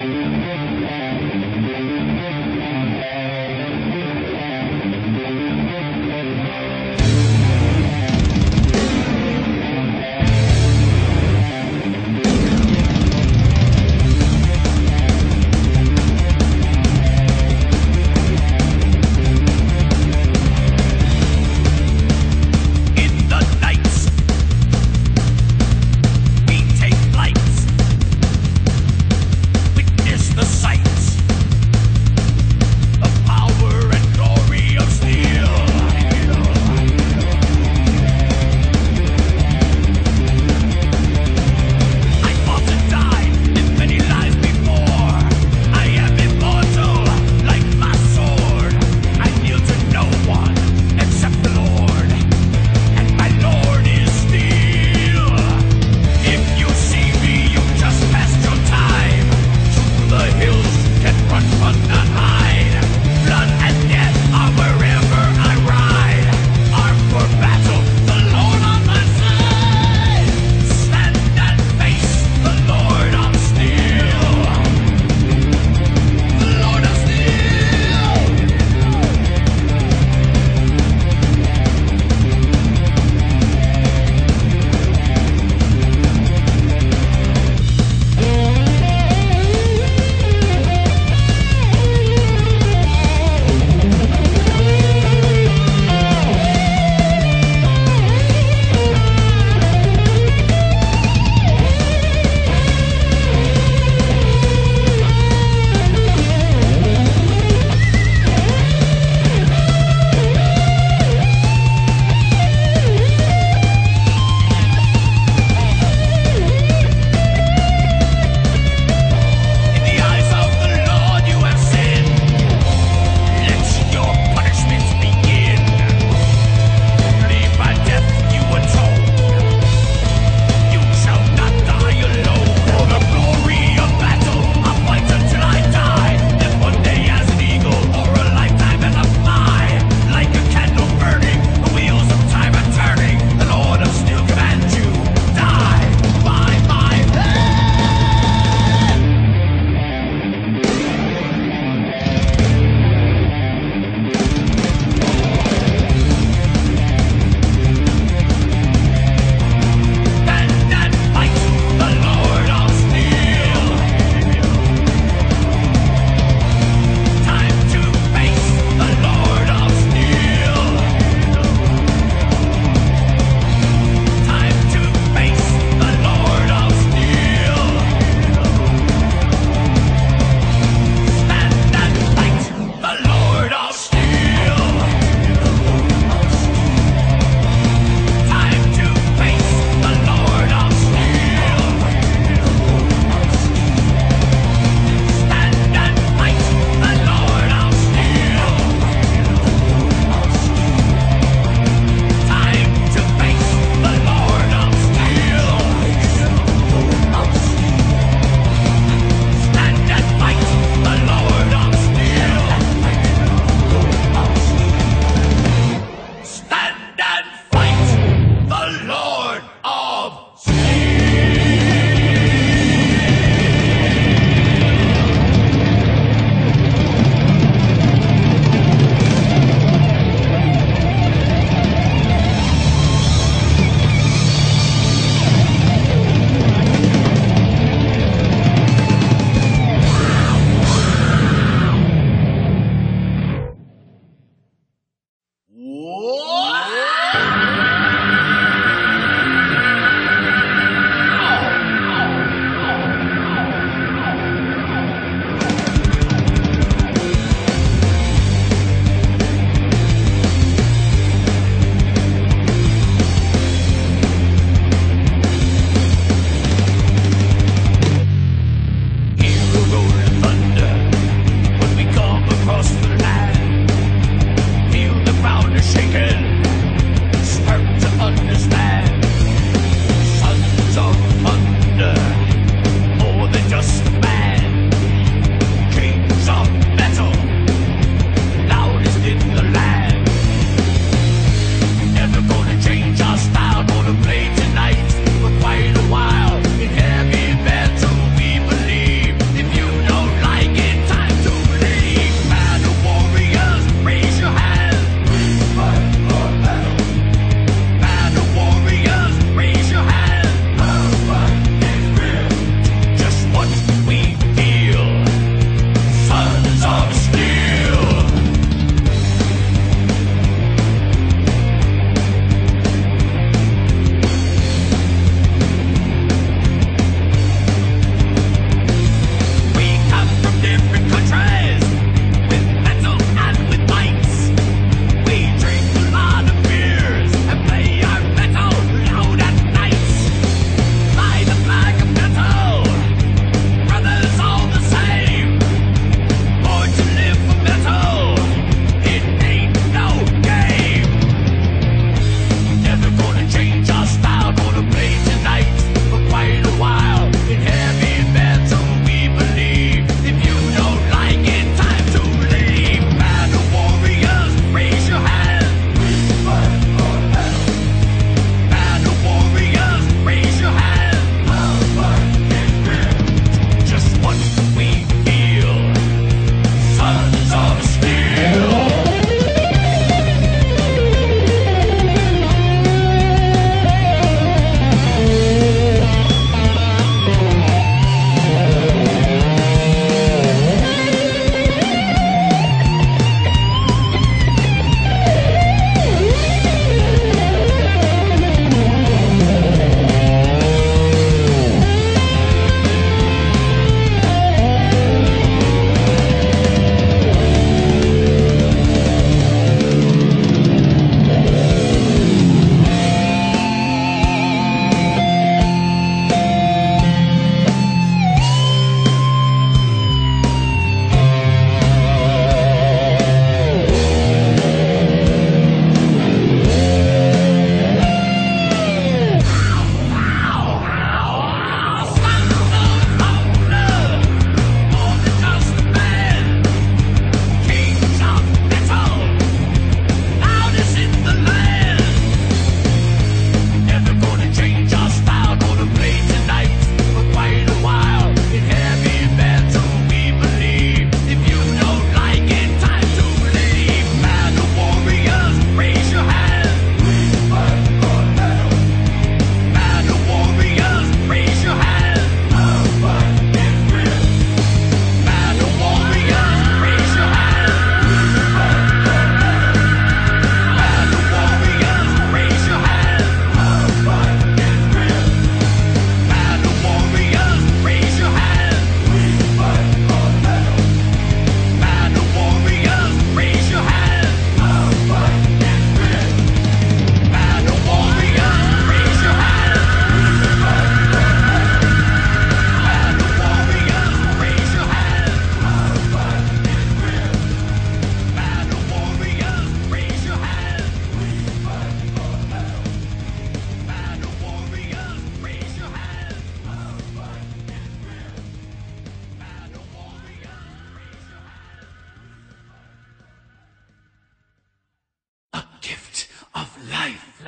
In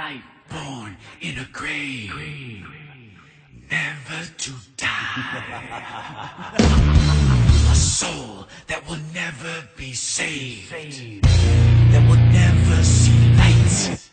life born in a grave, never to die. a soul that will never be saved, that will never see light.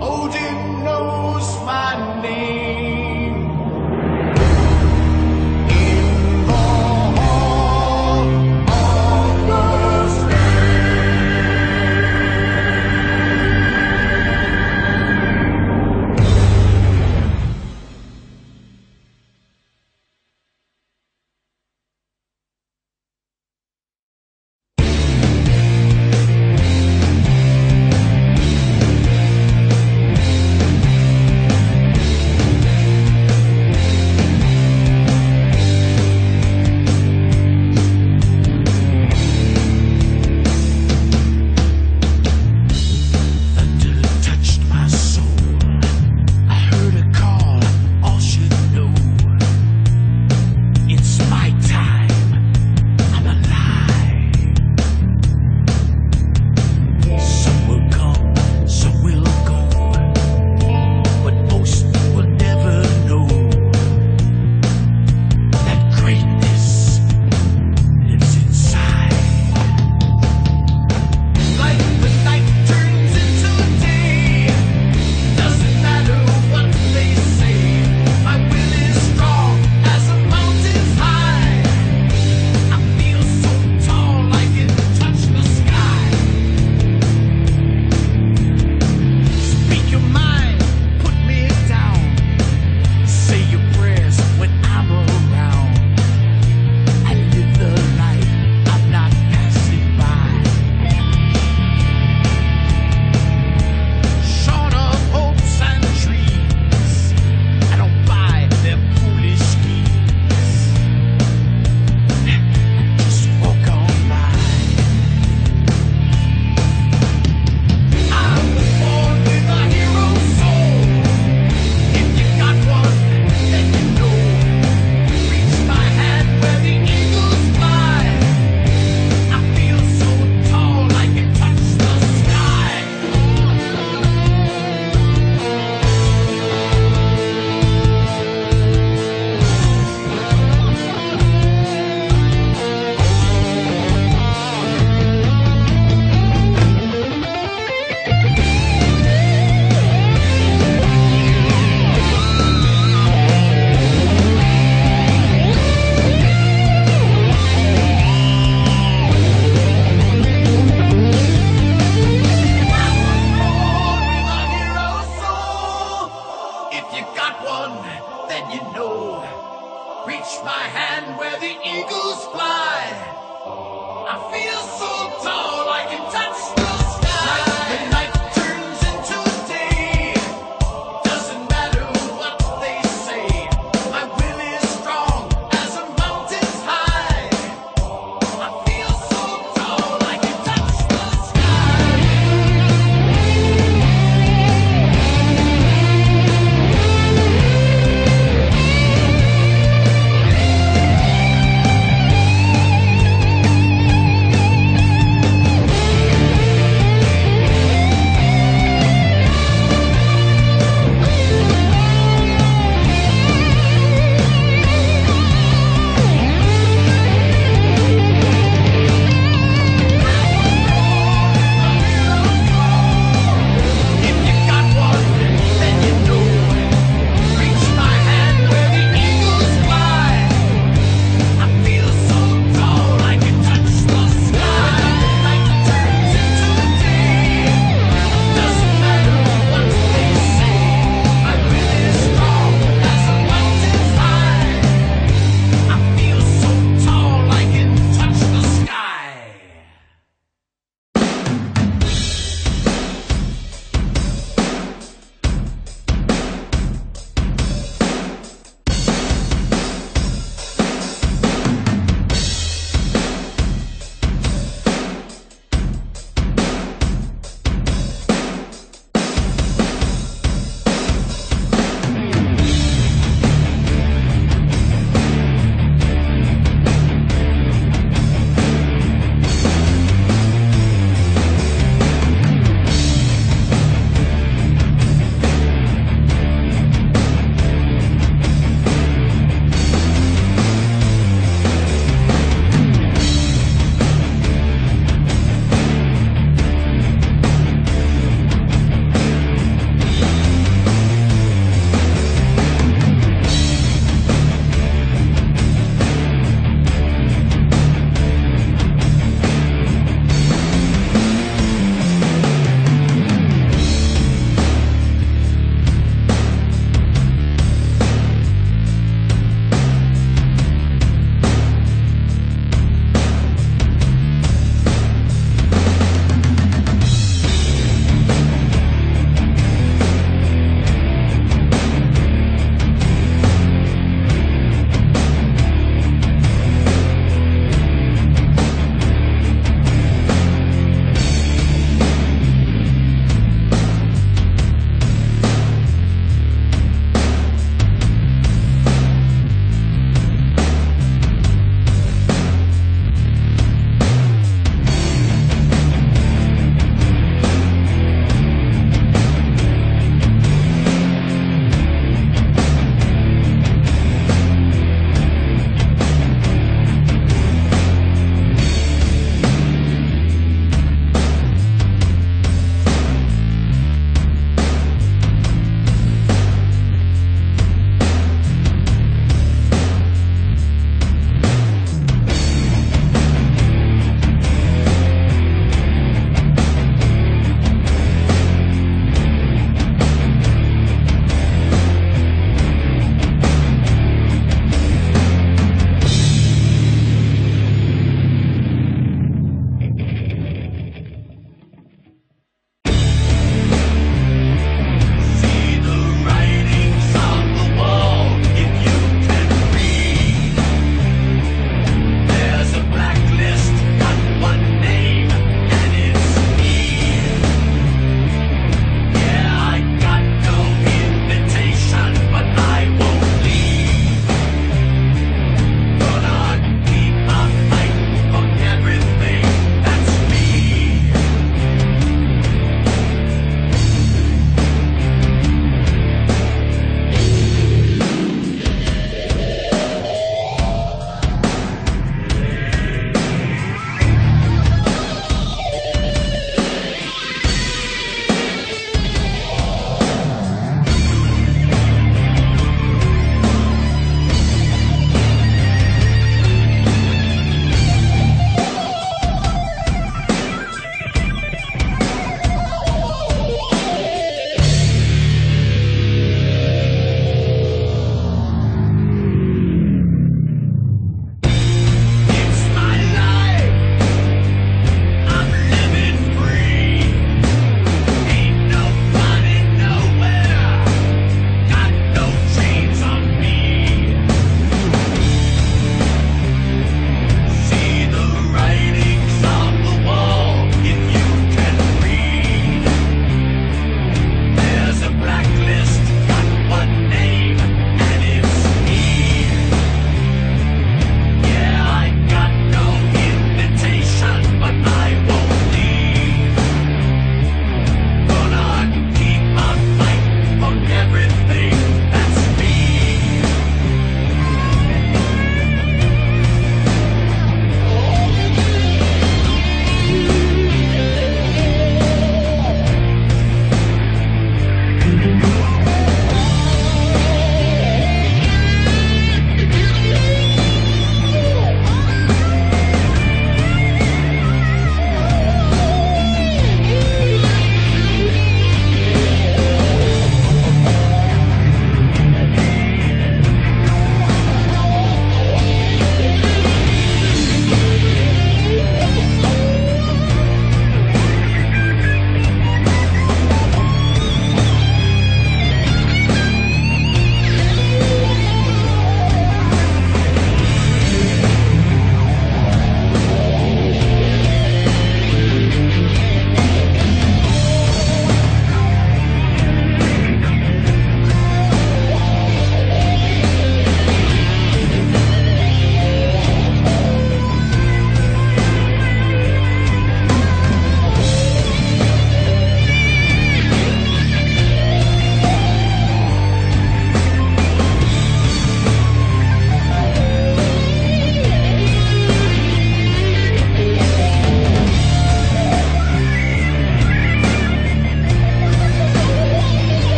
Odin knows my name.